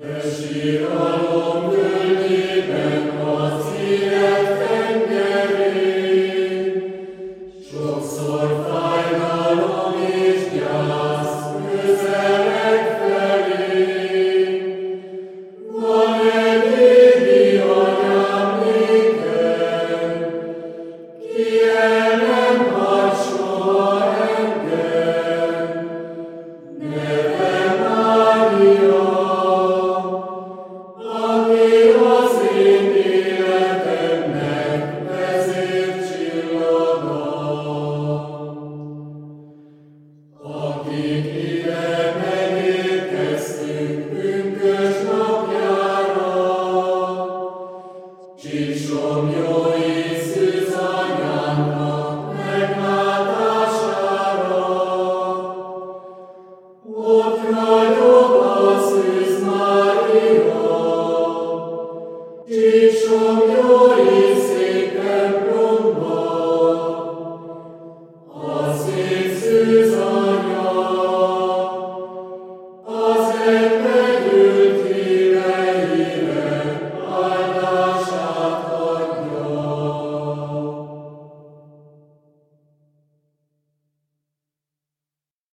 Síralom az élet tengerén, sokszor fájdalom és felé. Van egy ki Tis jó. Amen.